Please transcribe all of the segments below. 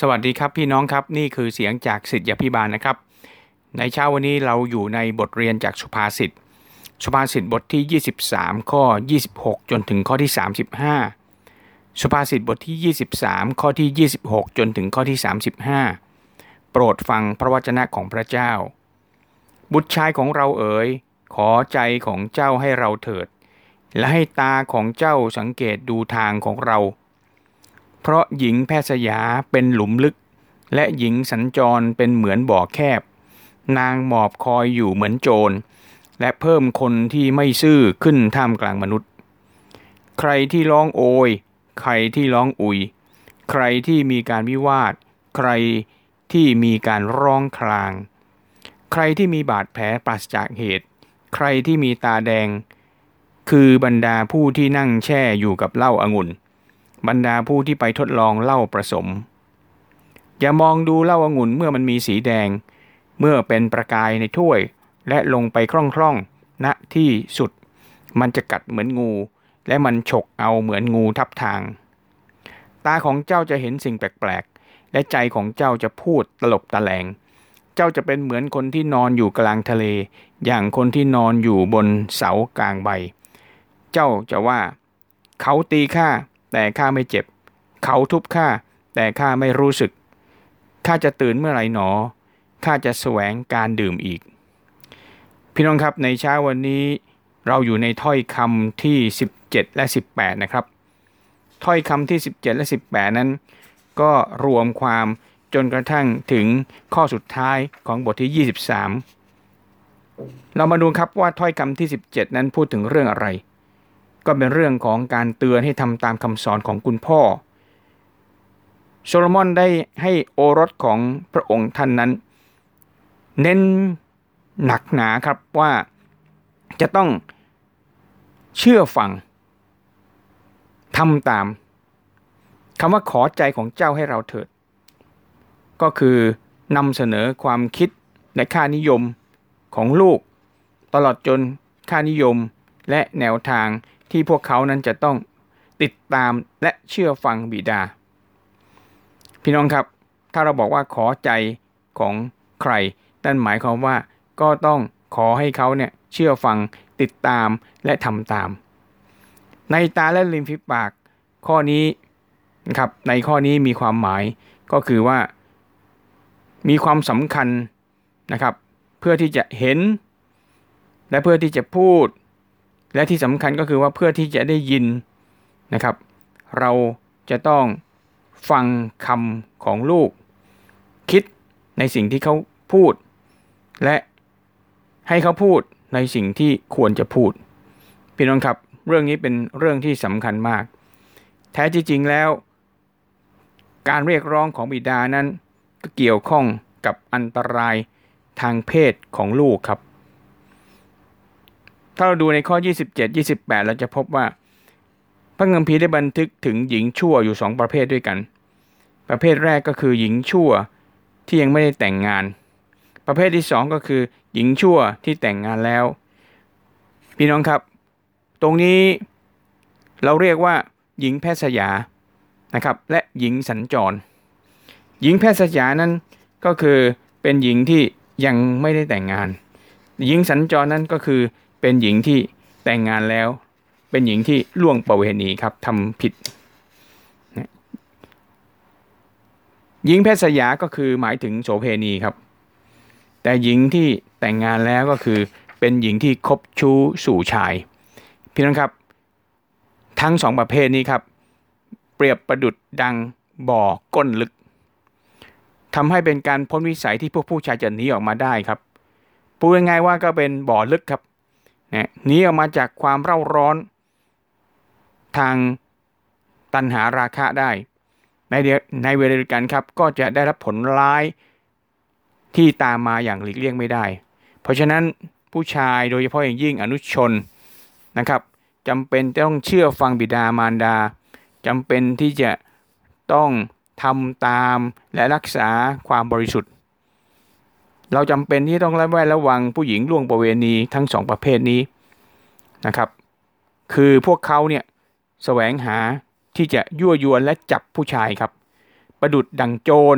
สวัสดีครับพี่น้องครับนี่คือเสียงจากสิทธิพิบาลนะครับ ในเช้าวันนี้เราอยู่ในบทเรียนจากสุภาษิตสุภาษิตบทที่ 23 ข้อ 26 จนถึงข้อที่ 35 สุภาษิตบทที่ 23 ข้อที่ 26 จนถึงข้อที่ 35 โปรดฟังพระวจนะของพระเจ้า บุตรชายของเราเอ๋ยขอใจของเจ้าให้เราเถิด และให้ตาของเจ้าสังเกตดูทางของเรา เพราะหญิงแพทย์สยาเป็นหลุมลึก และหญิงสัญจรเป็นเหมือนบ่อแคบ นางหมอบคอยอยู่เหมือนโจร และเพิ่มคนที่ไม่ซื่อขึ้นท่ามกลางมนุษย์ ใครที่ร้องโอย ใครที่ร้องอุย ใครที่มีการวิวาท ใครที่มีการร้องคราง ใครที่มีบาดแผลปราศจากเหตุ ใครที่มีตาแดง คือบรรดาผู้ที่นั่งแช่อยู่กับเหล้าอางุ่น บรรดาผู้ที่ไปทดลองเหล้าผสม อย่ามองดูเหล้าองุ่นเมื่อมันมีสีแดง เมื่อเป็นประกายในถ้วย และลงไปคล่องๆณที่สุด มันจะกัดเหมือนงู และมันฉกเอาเหมือนงูทับทาง ตาของเจ้าจะเห็นสิ่งแปลกๆ และใจของเจ้าจะพูดตลบตะแหลง เจ้าจะเป็นเหมือนคนที่นอนอยู่กลางทะเล อย่างคนที่นอนอยู่บนเสากลางใบ เจ้าจะว่า เขาตีข้า แต่ข้าไม่เจ็บ เขาทุบข้าแต่ข้าไม่รู้สึกข้าจะตื่นเมื่อไหร่หนอข้าจะแสวงการดื่มอีก พี่น้องครับในเช้าวันนี้เราอยู่ในถ้อยคำที่ 17 และ 18 นะครับ ถ้อยคำที่ 17 และ 18 นั้น ก็รวมความจนกระทั่งถึงข้อสุดท้ายของบทที่ 23 เรามาดูครับว่าถ้อยคำที่ 17 นั้นพูดถึงเรื่องอะไร ก็เป็นเรื่องของการเตือนให้ทำตามคำสอนของคุณพ่อ โซโลมอนได้ให้โอรสของพระองค์ท่านนั้น เน้นหนักหนาครับว่าจะต้องเชื่อฟังทำตามคำว่าขอใจของเจ้าให้เราเถิด ก็คือนำเสนอความคิดในค่านิยมของลูก ตลอดจนค่านิยมและแนวทาง ที่พวกเขานั้นจะต้องติดตามและเชื่อฟังบิดา พี่น้องครับ ถ้าเราบอกว่าขอใจของใครนั่นหมายความว่าก็ต้องขอให้เขาเนี่ยเชื่อฟังติดตามและทำตาม ในตาและริมฝีปากข้อนี้นะครับในข้อนี้มีความหมายก็คือว่า มีความสำคัญนะครับ เพื่อที่จะเห็น และเพื่อที่จะพูด และที่สำคัญก็คือว่าเพื่อที่จะได้ยินนะครับ เราจะต้องฟังคำของลูก คิดในสิ่งที่เขาพูด และให้เขาพูดในสิ่งที่ควรจะพูด พี่น้องครับเรื่องนี้เป็นเรื่องที่สำคัญมาก แท้จริงแล้ว การเรียกร้องของบิดานั้น ก็เกี่ยวข้องกับอันตรายทางเพศของลูกครับ ถ้าเราดูในข้อ 27 28 เราจะพบว่า พระเงิมพีได้บันทึกถึงหญิงชั่วอยู่สองประเภทด้วยกัน ประเภทแรกก็คือหญิงชั่วที่ยังไม่ได้แต่งงาน ประเภทที่สองก็คือ หญิงชั่วที่แต่งงานแล้ว พี่น้องครับ ตรงนี้เราเรียกว่า หญิงแพทย์สยานะครับและหญิงสัญจร หญิงแพทย์สยานั้นก็คือเป็นหญิงที่ยังไม่ได้แต่งงาน หญิงสัญจรนั้นก็คือ เป็นหญิงที่แต่งงานแล้ว เป็นหญิงที่ล่วงประเวณีครับทำผิดหญิงเพศสยาก็คือหมายถึงโสเพณีครับ แต่หญิงที่แต่งงานแล้วก็คือเป็นหญิงที่คบชู้สู่ชาย พี่น้องครับ ทั้งสองประเภทนี้ครับ เปรียบประดุดดังบ่อก้นลึกทำให้เป็นการพ้นวิสัยที่พวกผู้ชายจะหนีออกมาได้ครับพูดง่ายๆว่าก็เป็นบ่อลึกครับ นะหนีออกมาจากความเร่าร้อน ทางตันหาราคะได้ ในเดียในเวลาเดียวกันครับ ก็จะได้รับผลร้ายที่ตามมาอย่างหลีกเลี่ยงไม่ได้ เพราะฉะนั้นผู้ชายโดยเฉพาะอย่างยิ่งอนุชนนะครับจำเป็นต้องเชื่อฟังบิดามารดาจำเป็นที่จะต้องทำตามและรักษาความบริสุทธิ์ เราจำเป็นที่ต้องระแวดระวังผู้หญิงล่วงประเวณีทั้งสองประเภทนี้นะครับ คือพวกเขาเนี่ยแสวงหาที่จะยั่วยวนและจับผู้ชายครับ ประดุดดังโจร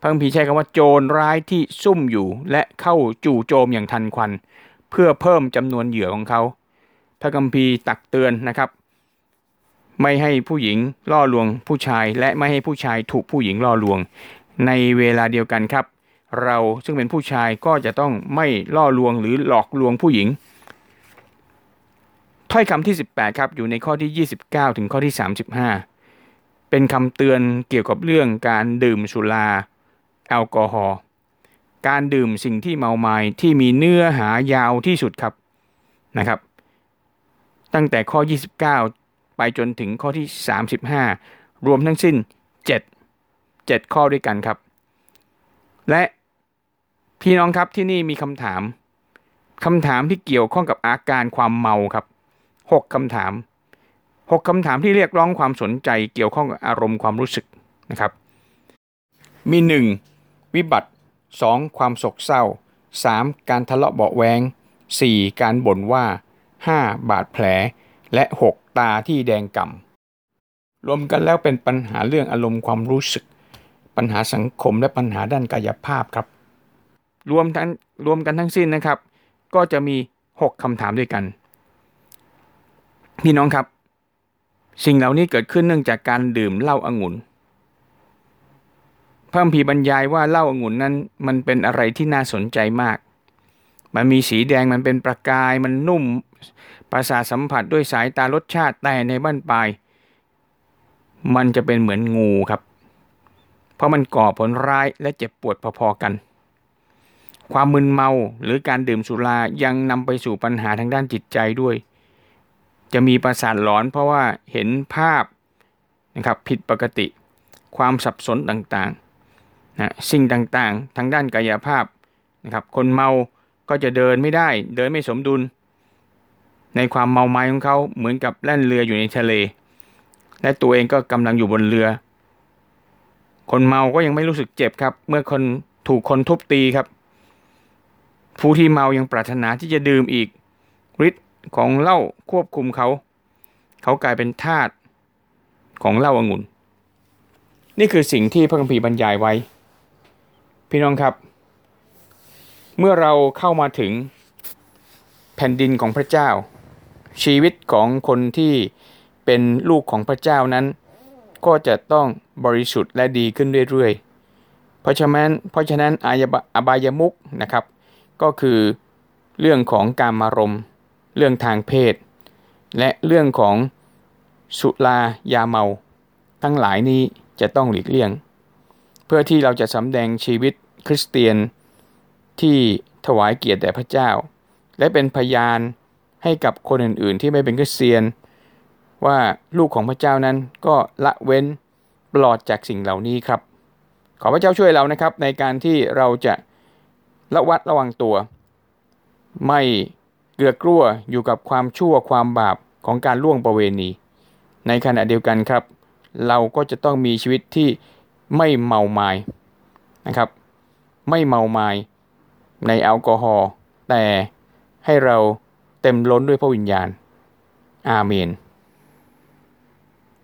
พระคัมภีร์ใช้คำว่าโจรร้ายที่ซุ่มอยู่ และเข้าจู่โจมอย่างทันควัน เพื่อเพิ่มจำนวนเหยื่อของเขา พระคัมภีร์ตักเตือนนะครับ ไม่ให้ผู้หญิงล่อลวงผู้ชาย และไม่ให้ผู้ชายถูกผู้หญิงล่อลวง ในเวลาเดียวกันครับ เราซึ่งเป็นผู้ชายก็จะต้องไม่ล่อลวงหรือหลอกลวงผู้หญิง ถ้อยคำที่ 18 ครับอยู่ในข้อที่ 29 ถึงข้อที่ 35 เป็นคำเตือนเกี่ยวกับเรื่องการดื่มสุราแอลกอฮอล์การดื่มสิ่งที่เมาไมา้ที่มีเนื้อหายาวที่สุดครับนะครับ ตั้งแต่ข้อ 29 ไปจนถึงข้อที่ 35 รวมทั้งสิ้น 7 7 ข้อด้วยกันครับ และ พี่น้องครับที่นี่มีคำถามคำถามที่เกี่ยวข้องกับอาการความเมาครับ6คำถาม6คำถามที่เรียกร้องความสนใจเกี่ยวข้องกับอารมณ์ความรู้สึกนะครับ มี 1. วิบัติ 2. ความโศกเศร้า 3. การทะเลาะเบาแวง 4. การบ่นว่า 5. บาดแผล และ 6. ตาที่แดงก่ำรวมกันแล้วเป็นปัญหาเรื่องอารมณ์ความรู้สึก ปัญหาสังคมและปัญหาด้านกายภาพครับ รวมทั้งรวมกันทั้งสิ้นนะครับ ก็จะมี 6คำถามด้วยกัน พี่น้องครับ สิ่งเหล่านี้เกิดขึ้นเนื่องจากการดื่มเหล้าอางุ่นพระมภีบรรยายว่าเหล้าองุ่นนั้น มันเป็นอะไรที่น่าสนใจมาก มันมีสีแดงมันเป็นประกายมันนุ่มประสาทสัมผัสด้วยสายตารสชาติแต่ในบ้านปลายมันจะเป็นเหมือนงูครับ เพราะมันก่อผลร้ายและเจ็บปวดพอๆกัน ความมึนเมาหรือการดื่มสุรายังนำไปสู่ปัญหาทางด้านจิตใจด้วย จะมีประสาทหลอนเพราะว่าเห็นภาพนะครับผิดปกติ ความสับสนต่างๆนะสิ่งต่างๆ ทางด้านกายภาพนะครับคนเมาก็จะเดินไม่ได้ เดินไม่สมดุล ในความเมาไม้ของเขาเหมือนกับแล่นเรืออยู่ในทะเล และตัวเองก็กำลังอยู่บนเรือ คนเมาก็ยังไม่รู้สึกเจ็บครับ เมื่อคนถูกคนทุบตีครับ ผู้ที่เมายังปรารถนาที่จะดื่มอีกฤทธิ์ของเหล้าควบคุมเขา เขากลายเป็นทาสของเหล้าองุ่น นี่คือสิ่งที่พระคัมภีร์บรรยายไว้ พี่น้องครับ เมื่อเราเข้ามาถึงแผ่นดินของพระเจ้า ชีวิตของคนที่เป็นลูกของพระเจ้านั้น ก็จะต้องบริสุทธิ์และดีขึ้นเรื่อยๆ เพราะฉะนั้นเพราะฉะนั้นอายบายมุกนะครับ ก็คือเรื่องของการมารมเรื่องทางเพศ และเรื่องของสุรายาเมา ทั้งหลายนี้จะต้องหลีกเลี่ยง เพื่อที่เราจะสำแดงชีวิตคริสเตียนที่ถวายเกียรติแด่พระเจ้า และเป็นพยานให้กับคนอื่นๆ ที่ไม่เป็นคริสเตียน ว่าลูกของพระเจ้านั้นก็ละเว้นปลอดจากสิ่งเหล่านี้ครับ ขอพระเจ้าช่วยเรานะครับในการที่เราจะ ระวัดระวังตัว ไม่เกลือกลัวอยู่กับความชั่วความบาปของการล่วงประเวณี ในขณะเดียวกันครับ เราก็จะต้องมีชีวิตที่ไม่เมาไมา้นะครับ ไม่เมาไมา้ในแอลกอฮอล์แต่ให้เราเต็มล้นด้วยพระวิญญาณ อาเมน